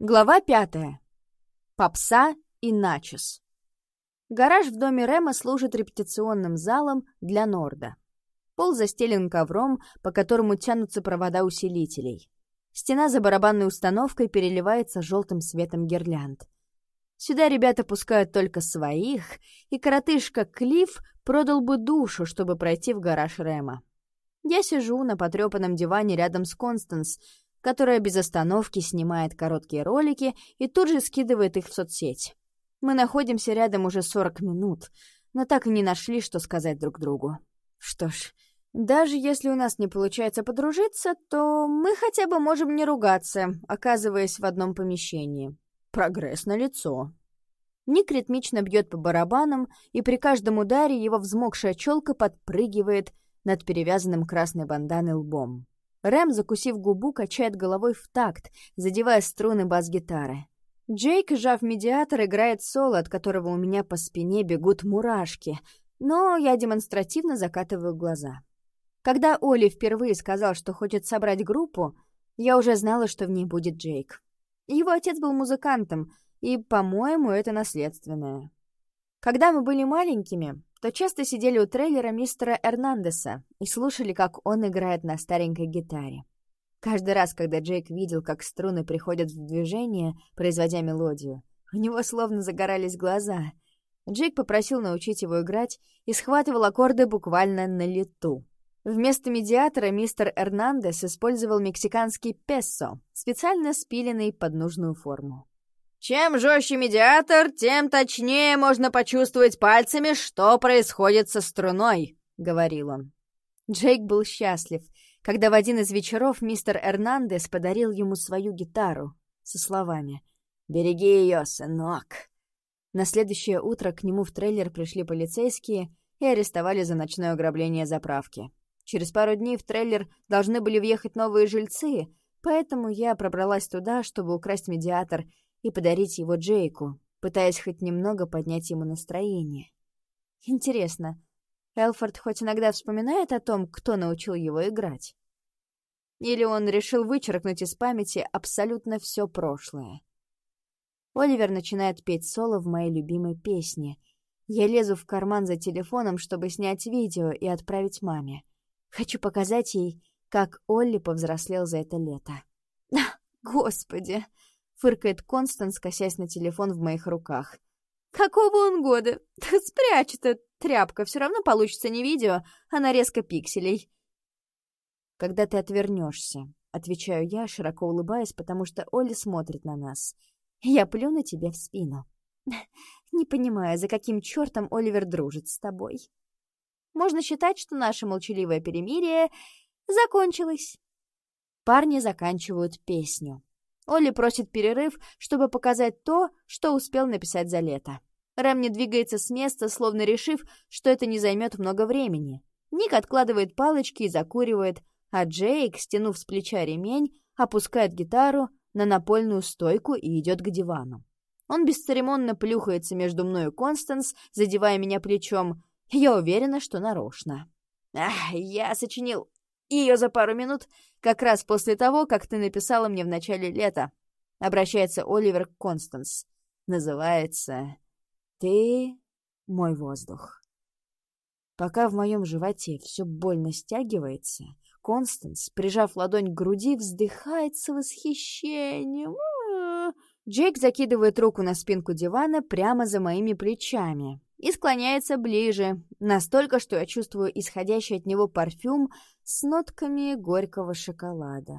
Глава пятая. Попса и начес. Гараж в доме Рема служит репетиционным залом для Норда. Пол застелен ковром, по которому тянутся провода усилителей. Стена за барабанной установкой переливается желтым светом гирлянд. Сюда ребята пускают только своих, и коротышка Клифф продал бы душу, чтобы пройти в гараж Рема. Я сижу на потрепанном диване рядом с Констанс, которая без остановки снимает короткие ролики и тут же скидывает их в соцсеть. Мы находимся рядом уже 40 минут, но так и не нашли, что сказать друг другу. Что ж, даже если у нас не получается подружиться, то мы хотя бы можем не ругаться, оказываясь в одном помещении. Прогресс на лицо. Ник ритмично бьет по барабанам, и при каждом ударе его взмокшая челка подпрыгивает над перевязанным красной банданой лбом. Рэм, закусив губу, качает головой в такт, задевая струны бас-гитары. Джейк, сжав медиатор, играет соло, от которого у меня по спине бегут мурашки, но я демонстративно закатываю глаза. Когда Оли впервые сказал, что хочет собрать группу, я уже знала, что в ней будет Джейк. Его отец был музыкантом, и, по-моему, это наследственное. Когда мы были маленькими, то часто сидели у трейлера мистера Эрнандеса и слушали, как он играет на старенькой гитаре. Каждый раз, когда Джейк видел, как струны приходят в движение, производя мелодию, у него словно загорались глаза. Джейк попросил научить его играть и схватывал аккорды буквально на лету. Вместо медиатора мистер Эрнандес использовал мексиканский песо, специально спиленный под нужную форму. Чем жестче медиатор, тем точнее можно почувствовать пальцами, что происходит со струной», — говорил он. Джейк был счастлив, когда в один из вечеров мистер Эрнандес подарил ему свою гитару со словами «Береги ее, сынок». На следующее утро к нему в трейлер пришли полицейские и арестовали за ночное ограбление заправки. Через пару дней в трейлер должны были въехать новые жильцы, поэтому я пробралась туда, чтобы украсть медиатор и подарить его Джейку, пытаясь хоть немного поднять ему настроение. Интересно, Элфорд хоть иногда вспоминает о том, кто научил его играть? Или он решил вычеркнуть из памяти абсолютно все прошлое? Оливер начинает петь соло в моей любимой песне. Я лезу в карман за телефоном, чтобы снять видео и отправить маме. Хочу показать ей, как Олли повзрослел за это лето. Господи! Фыркает Констанс, косясь на телефон в моих руках. «Какого он года? Спрячь это, тряпка, все равно получится не видео, а нарезка пикселей». «Когда ты отвернешься», — отвечаю я, широко улыбаясь, потому что Олли смотрит на нас. «Я плюну тебе в спину». «Не понимаю, за каким чертом Оливер дружит с тобой». Можно считать, что наше молчаливое перемирие закончилось. Парни заканчивают песню. Олли просит перерыв, чтобы показать то, что успел написать за лето. Рэм не двигается с места, словно решив, что это не займет много времени. Ник откладывает палочки и закуривает, а Джейк, стянув с плеча ремень, опускает гитару на напольную стойку и идет к дивану. Он бесцеремонно плюхается между мной и Констанс, задевая меня плечом. Я уверена, что нарочно. Ах, я сочинил ее за пару минут, как раз после того, как ты написала мне в начале лета. Обращается Оливер Констанс. Называется «Ты мой воздух». Пока в моем животе все больно стягивается, Констанс, прижав ладонь к груди, вздыхает с восхищением. Джейк закидывает руку на спинку дивана прямо за моими плечами и склоняется ближе, настолько, что я чувствую исходящий от него парфюм с нотками горького шоколада.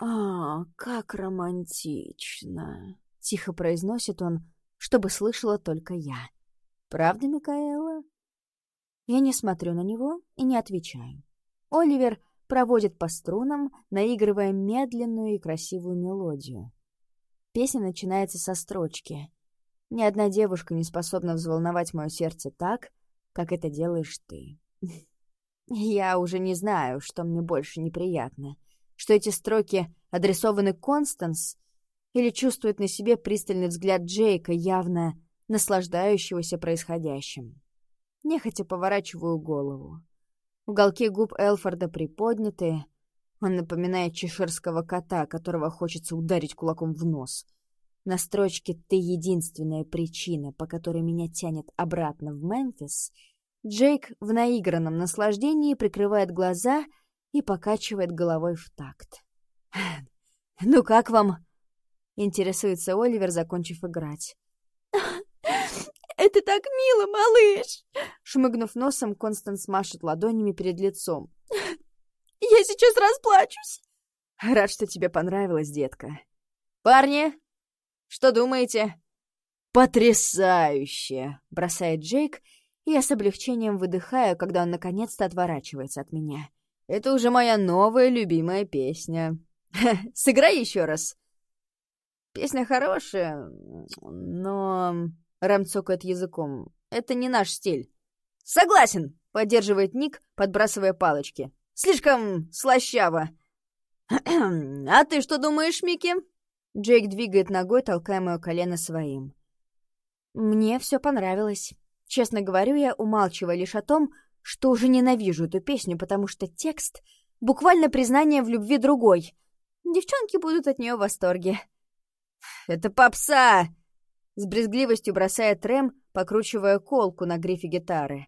«А, как романтично!» — тихо произносит он, чтобы слышала только я. «Правда, Микаэла?» Я не смотрю на него и не отвечаю. Оливер проводит по струнам, наигрывая медленную и красивую мелодию. Песня начинается со строчки. Ни одна девушка не способна взволновать мое сердце так, как это делаешь ты. Я уже не знаю, что мне больше неприятно. Что эти строки адресованы Констанс или чувствует на себе пристальный взгляд Джейка, явно наслаждающегося происходящим. Нехотя поворачиваю голову. Уголки губ Элфорда приподняты, Он напоминает чеширского кота, которого хочется ударить кулаком в нос. На строчке «Ты единственная причина, по которой меня тянет обратно в Мемфис» Джейк в наигранном наслаждении прикрывает глаза и покачивает головой в такт. «Ну как вам?» — интересуется Оливер, закончив играть. «Это так мило, малыш!» Шмыгнув носом, Констанс машет ладонями перед лицом. «Я сейчас расплачусь!» «Рад, что тебе понравилось, детка. Парни, что думаете?» «Потрясающе!» — бросает Джейк, и я с облегчением выдыхаю, когда он наконец-то отворачивается от меня. «Это уже моя новая любимая песня. Сыграй еще раз!» «Песня хорошая, но...» — Рэм цокает языком. «Это не наш стиль». «Согласен!» — поддерживает Ник, подбрасывая палочки. «Слишком слащаво!» «А ты что думаешь, Микки?» Джейк двигает ногой, толкая мое колено своим. Мне все понравилось. Честно говорю, я умалчиваю лишь о том, что уже ненавижу эту песню, потому что текст — буквально признание в любви другой. Девчонки будут от нее в восторге. «Это попса!» — с брезгливостью бросает Рэм, покручивая колку на грифе гитары.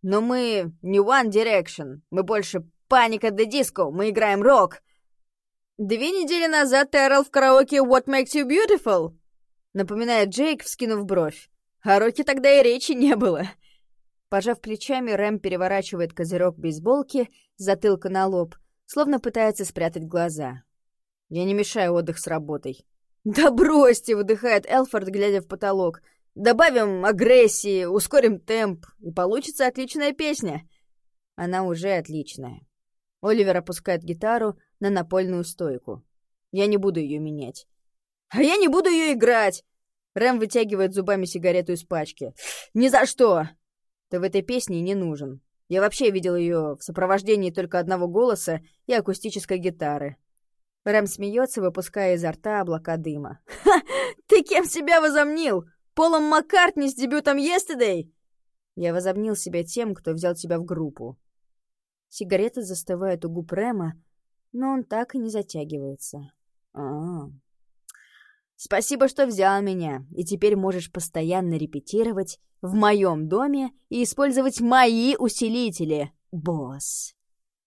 «Но мы не One Direction, мы больше Паника де Диско, мы играем рок!» «Две недели назад ты орал в караоке «What makes you beautiful»?» Напоминает Джейк, вскинув бровь. О роке тогда и речи не было. Пожав плечами, Рэм переворачивает козырек бейсболки затылка на лоб, словно пытается спрятать глаза. «Я не мешаю отдых с работой». «Да бросьте!» — выдыхает Элфорд, глядя в потолок. «Добавим агрессии, ускорим темп, и получится отличная песня». Она уже отличная. Оливер опускает гитару на напольную стойку. Я не буду ее менять. А я не буду ее играть! Рэм вытягивает зубами сигарету из пачки. Ни за что! Ты в этой песне не нужен. Я вообще видел ее в сопровождении только одного голоса и акустической гитары. Рэм смеется, выпуская изо рта облака дыма. «Ха! Ты кем себя возомнил? Полом Маккартни с дебютом «Yesterday»?» Я возомнил себя тем, кто взял тебя в группу. Сигарета застывает у губ Рэма, но он так и не затягивается. А, -а, -а. Спасибо, что взял меня, и теперь можешь постоянно репетировать в моем доме и использовать мои усилители, босс.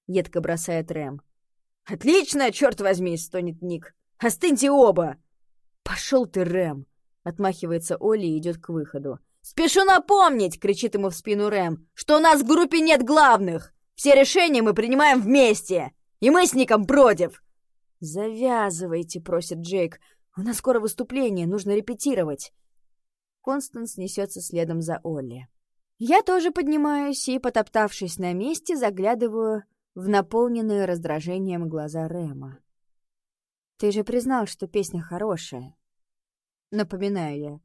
Едко бросает Рэм. Отлично, черт возьми, стонет Ник. Остыньте оба. Пошел ты, Рэм. Отмахивается Оли и идет к выходу. «Спешу напомнить!» — кричит ему в спину Рэм, «что у нас в группе нет главных! Все решения мы принимаем вместе, и мы с Ником против!» «Завязывайте», — просит Джейк. «У нас скоро выступление, нужно репетировать». Констанс несется следом за Олли. Я тоже поднимаюсь и, потоптавшись на месте, заглядываю в наполненные раздражением глаза Рэма. «Ты же признал, что песня хорошая». Напоминаю я.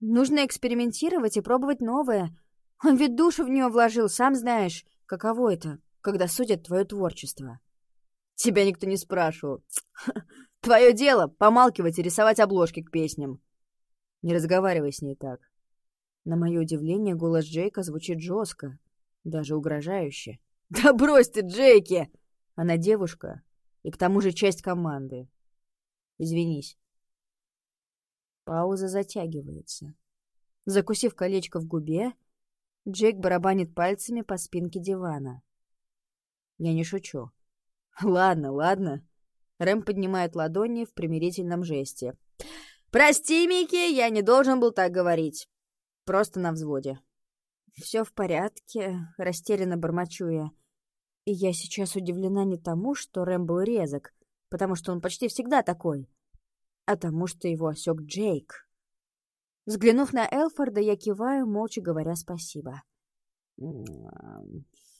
«Нужно экспериментировать и пробовать новое. Он ведь душу в нее вложил, сам знаешь. Каково это, когда судят твое творчество? Тебя никто не спрашивал. Твое дело — помалкивать и рисовать обложки к песням. Не разговаривай с ней так. На мое удивление, голос Джейка звучит жестко, даже угрожающе. «Да брось ты, Джейки!» Она девушка и к тому же часть команды. Извинись. Пауза затягивается. Закусив колечко в губе, Джейк барабанит пальцами по спинке дивана. Я не шучу. Ладно, ладно. Рэм поднимает ладони в примирительном жесте. «Прости, Микки, я не должен был так говорить. Просто на взводе». «Все в порядке», — растерянно бормочу я. И я сейчас удивлена не тому, что Рэм был резок, потому что он почти всегда такой, а тому, что его осек Джейк. Взглянув на Элфорда, я киваю, молча говоря спасибо.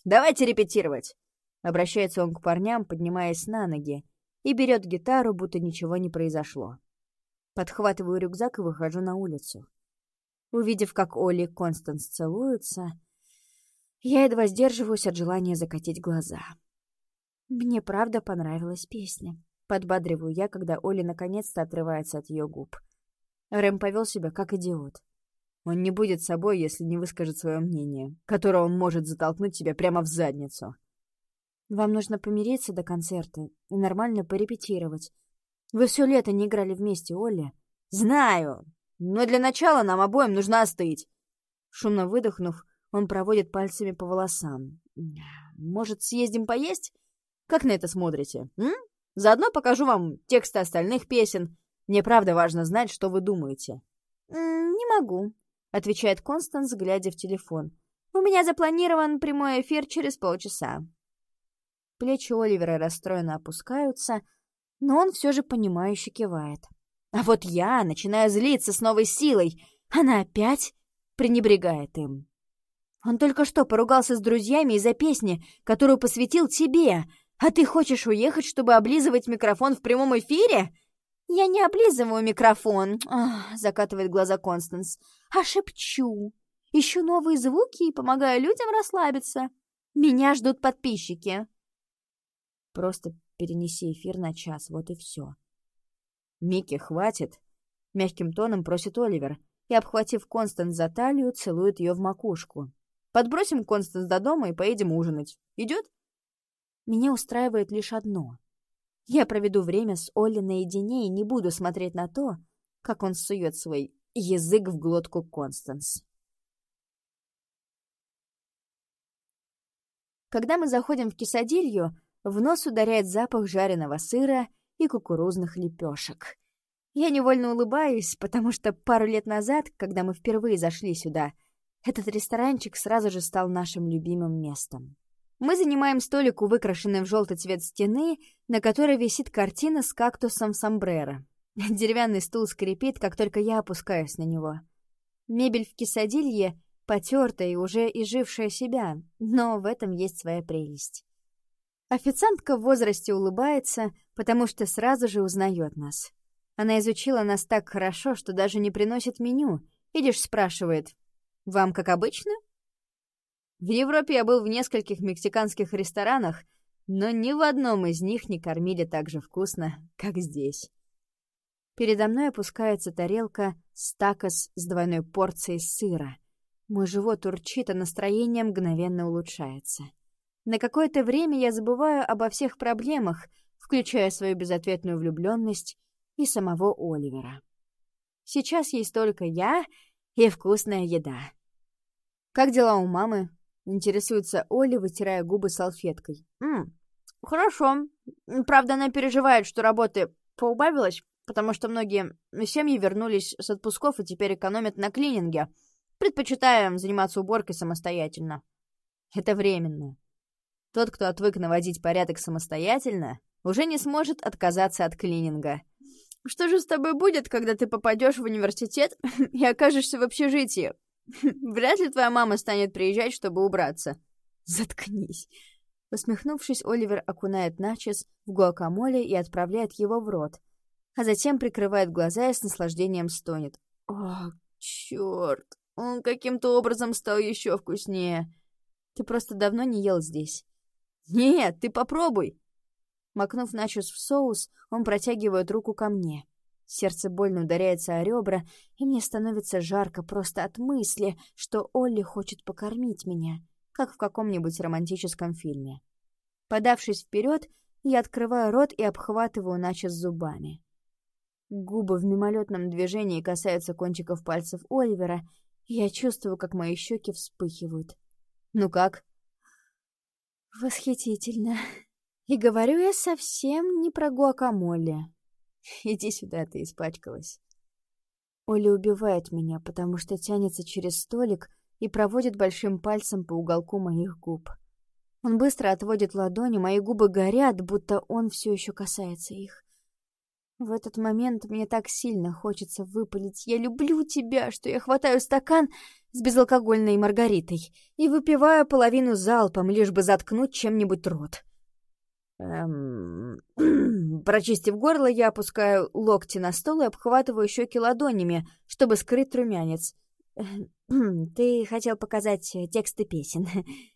«Давайте репетировать!» Обращается он к парням, поднимаясь на ноги, и берет гитару, будто ничего не произошло. Подхватываю рюкзак и выхожу на улицу. Увидев, как Олли и Констанс целуются, я едва сдерживаюсь от желания закатить глаза. Мне правда понравилась песня. Подбадриваю я, когда Оля наконец-то отрывается от ее губ. Рэм повел себя как идиот. Он не будет собой, если не выскажет свое мнение, которое он может затолкнуть тебе прямо в задницу. Вам нужно помириться до концерта и нормально порепетировать. Вы все лето не играли вместе, Оля. Знаю, но для начала нам обоим нужно остыть. Шумно выдохнув, он проводит пальцами по волосам. Может, съездим поесть? Как на это смотрите? М? Заодно покажу вам тексты остальных песен. Мне правда важно знать, что вы думаете. «Не могу», — отвечает Констанс, глядя в телефон. «У меня запланирован прямой эфир через полчаса». Плечи Оливера расстроенно опускаются, но он все же понимающе кивает. А вот я начинаю злиться с новой силой. Она опять пренебрегает им. Он только что поругался с друзьями из-за песни, которую посвятил тебе, а ты хочешь уехать, чтобы облизывать микрофон в прямом эфире? Я не облизываю микрофон, Ах, закатывает глаза Констанс, а шепчу. Ищу новые звуки и помогаю людям расслабиться. Меня ждут подписчики. Просто перенеси эфир на час, вот и все. «Микки, хватит!» — мягким тоном просит Оливер и, обхватив Констанс за талию, целует ее в макушку. «Подбросим Констанс до дома и поедем ужинать. Идет?» Меня устраивает лишь одно. Я проведу время с Олли наедине и не буду смотреть на то, как он сует свой язык в глотку Констанс. Когда мы заходим в кисадилью, в нос ударяет запах жареного сыра и кукурузных лепешек. Я невольно улыбаюсь, потому что пару лет назад, когда мы впервые зашли сюда, этот ресторанчик сразу же стал нашим любимым местом. Мы занимаем столик у выкрашенной в желтый цвет стены, на которой висит картина с кактусом сомбреро. Деревянный стул скрипит, как только я опускаюсь на него. Мебель в кисадилье потертая и уже изжившая себя, но в этом есть своя прелесть. Официантка в возрасте улыбается, потому что сразу же узнает нас. Она изучила нас так хорошо, что даже не приносит меню, и лишь спрашивает «Вам как обычно?» В Европе я был в нескольких мексиканских ресторанах, но ни в одном из них не кормили так же вкусно, как здесь. Передо мной опускается тарелка стакос с двойной порцией сыра. Мой живот урчит, а настроение мгновенно улучшается. На какое-то время я забываю обо всех проблемах, включая свою безответную влюбленность и самого Оливера. Сейчас есть только я и вкусная еда. «Как дела у мамы?» Интересуется Оля, вытирая губы салфеткой. «М, хорошо. Правда, она переживает, что работы поубавилось, потому что многие семьи вернулись с отпусков и теперь экономят на клининге, предпочитая заниматься уборкой самостоятельно. Это временно. Тот, кто отвык наводить порядок самостоятельно, уже не сможет отказаться от клининга. Что же с тобой будет, когда ты попадешь в университет и окажешься в общежитии? Вряд ли твоя мама станет приезжать, чтобы убраться. Заткнись. Усмехнувшись, Оливер окунает начес в гуакамоле и отправляет его в рот, а затем прикрывает глаза и с наслаждением стонет. О, черт! Он каким-то образом стал еще вкуснее. Ты просто давно не ел здесь. Нет, ты попробуй. Макнув начос в соус, он протягивает руку ко мне. Сердце больно ударяется о ребра, и мне становится жарко просто от мысли, что Олли хочет покормить меня, как в каком-нибудь романтическом фильме. Подавшись вперед, я открываю рот и обхватываю начос зубами. Губы в мимолетном движении касаются кончиков пальцев Оливера, и я чувствую, как мои щеки вспыхивают. «Ну как?» «Восхитительно. И говорю я совсем не про гуакамоле. Иди сюда, ты испачкалась. Оля убивает меня, потому что тянется через столик и проводит большим пальцем по уголку моих губ. Он быстро отводит ладони, мои губы горят, будто он все еще касается их. В этот момент мне так сильно хочется выпалить «Я люблю тебя», что я хватаю стакан с безалкогольной маргаритой и выпиваю половину залпом, лишь бы заткнуть чем-нибудь рот. Эм... Прочистив горло, я опускаю локти на стол и обхватываю щеки ладонями, чтобы скрыть румянец. «Ты хотел показать тексты песен».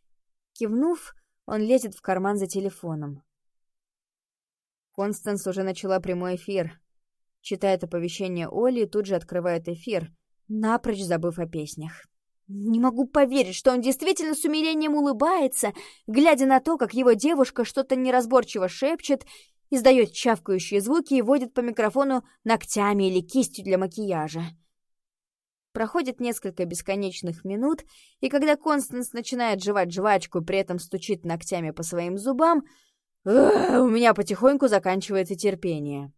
Кивнув, он лезет в карман за телефоном. Констанс уже начала прямой эфир. Читает оповещение Оли и тут же открывает эфир, напрочь забыв о песнях. Не могу поверить, что он действительно с умилением улыбается, глядя на то, как его девушка что-то неразборчиво шепчет, издает чавкающие звуки и водит по микрофону ногтями или кистью для макияжа. Проходит несколько бесконечных минут, и когда Констанс начинает жевать жвачку, при этом стучит ногтями по своим зубам, у меня потихоньку заканчивается терпение.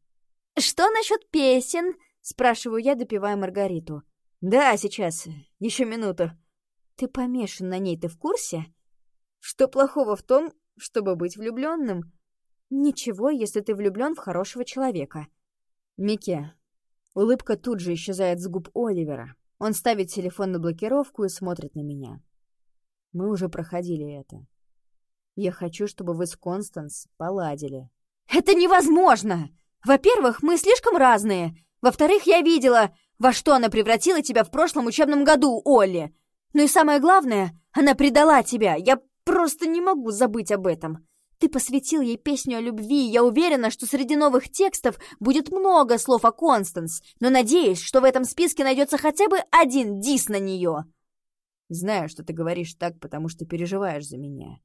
«Что насчет песен?» — спрашиваю я, допивая Маргариту. «Да, сейчас. Еще минуту». «Ты помешан на ней, ты в курсе?» «Что плохого в том, чтобы быть влюбленным?» «Ничего, если ты влюблен в хорошего человека». «Микки». Улыбка тут же исчезает с губ Оливера. Он ставит телефон на блокировку и смотрит на меня. Мы уже проходили это. Я хочу, чтобы вы с Констанс поладили. «Это невозможно! Во-первых, мы слишком разные. Во-вторых, я видела, во что она превратила тебя в прошлом учебном году, Олли. Ну и самое главное, она предала тебя. Я просто не могу забыть об этом. Ты посвятил ей песню о любви, я уверена, что среди новых текстов будет много слов о Констанс, но надеюсь, что в этом списке найдется хотя бы один дис на нее. Знаю, что ты говоришь так, потому что переживаешь за меня.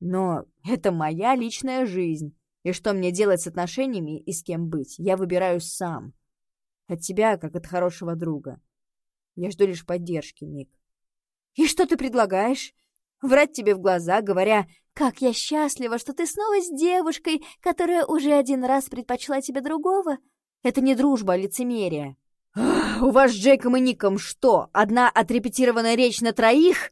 Но это моя личная жизнь, и что мне делать с отношениями и с кем быть, я выбираю сам. От тебя, как от хорошего друга. Я жду лишь поддержки, Ник. И что ты предлагаешь? Врать тебе в глаза, говоря, как я счастлива, что ты снова с девушкой, которая уже один раз предпочла тебе другого? Это не дружба, а лицемерие. «У вас с Джейком и Ником что, одна отрепетированная речь на троих?»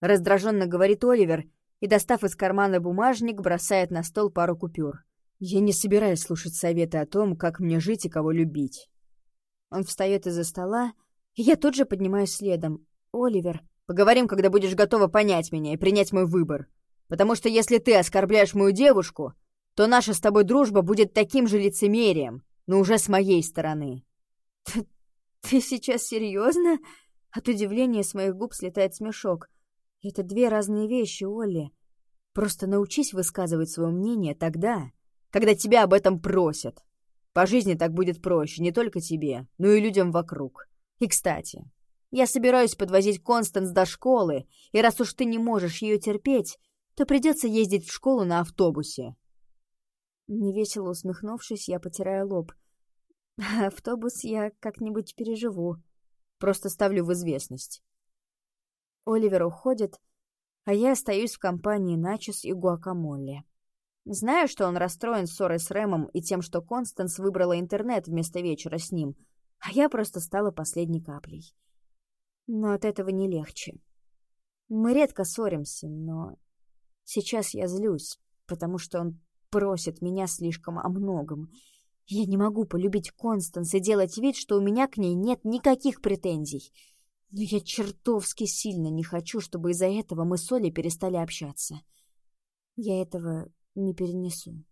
Раздраженно говорит Оливер и, достав из кармана бумажник, бросает на стол пару купюр. «Я не собираюсь слушать советы о том, как мне жить и кого любить. Он встает из-за стола, и я тут же поднимаюсь следом. «Оливер, поговорим, когда будешь готова понять меня и принять мой выбор. Потому что если ты оскорбляешь мою девушку, то наша с тобой дружба будет таким же лицемерием, но уже с моей стороны». «Ты, ты сейчас серьезно?» От удивления с моих губ слетает смешок. «Это две разные вещи, Олли. Просто научись высказывать свое мнение тогда, когда тебя об этом просят». По жизни так будет проще не только тебе, но и людям вокруг. И, кстати, я собираюсь подвозить Констанс до школы, и раз уж ты не можешь ее терпеть, то придется ездить в школу на автобусе». Невесело усмехнувшись, я потираю лоб. «Автобус я как-нибудь переживу. Просто ставлю в известность». Оливер уходит, а я остаюсь в компании Начос и Гуакамоле. Знаю, что он расстроен ссорой с Рэмом и тем, что Констанс выбрала интернет вместо вечера с ним, а я просто стала последней каплей. Но от этого не легче. Мы редко ссоримся, но сейчас я злюсь, потому что он просит меня слишком о многом. Я не могу полюбить Констанс и делать вид, что у меня к ней нет никаких претензий. Но я чертовски сильно не хочу, чтобы из-за этого мы с Олей перестали общаться. Я этого не перенесу.